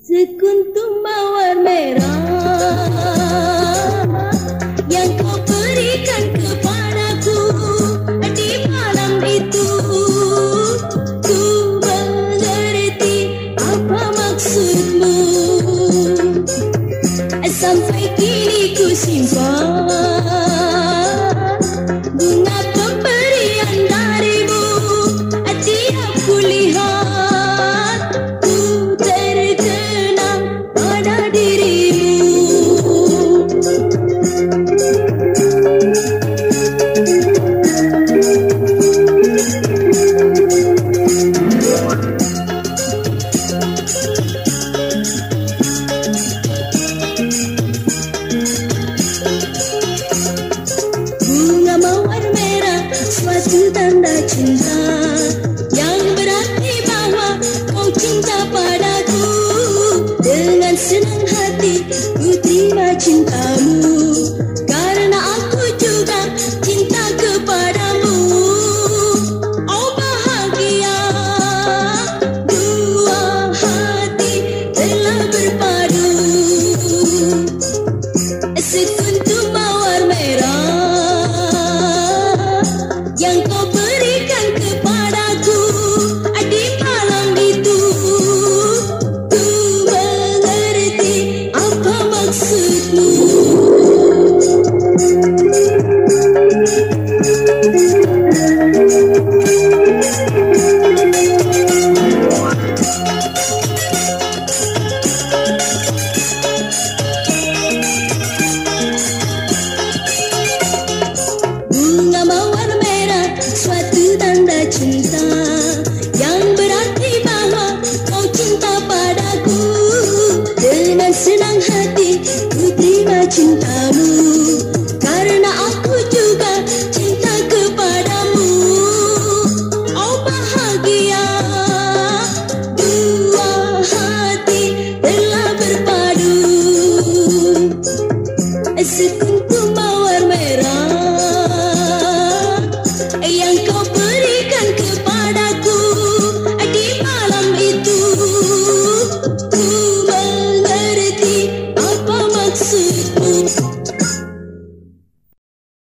Sekuntum mawar merah yang kau berikan kepadaku di malam itu. Ku mengerti apa maksudmu. Sampai kini ku simpan tanda cinta. Yang berarti bahwa kau cinta padaku. Dengan senang hati ku terima cintamu senang hati ku terima cintamu